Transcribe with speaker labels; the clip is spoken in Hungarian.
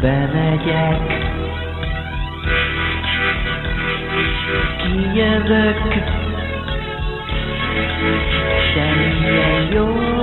Speaker 1: bemegyek, kijövök, semmilyen jó,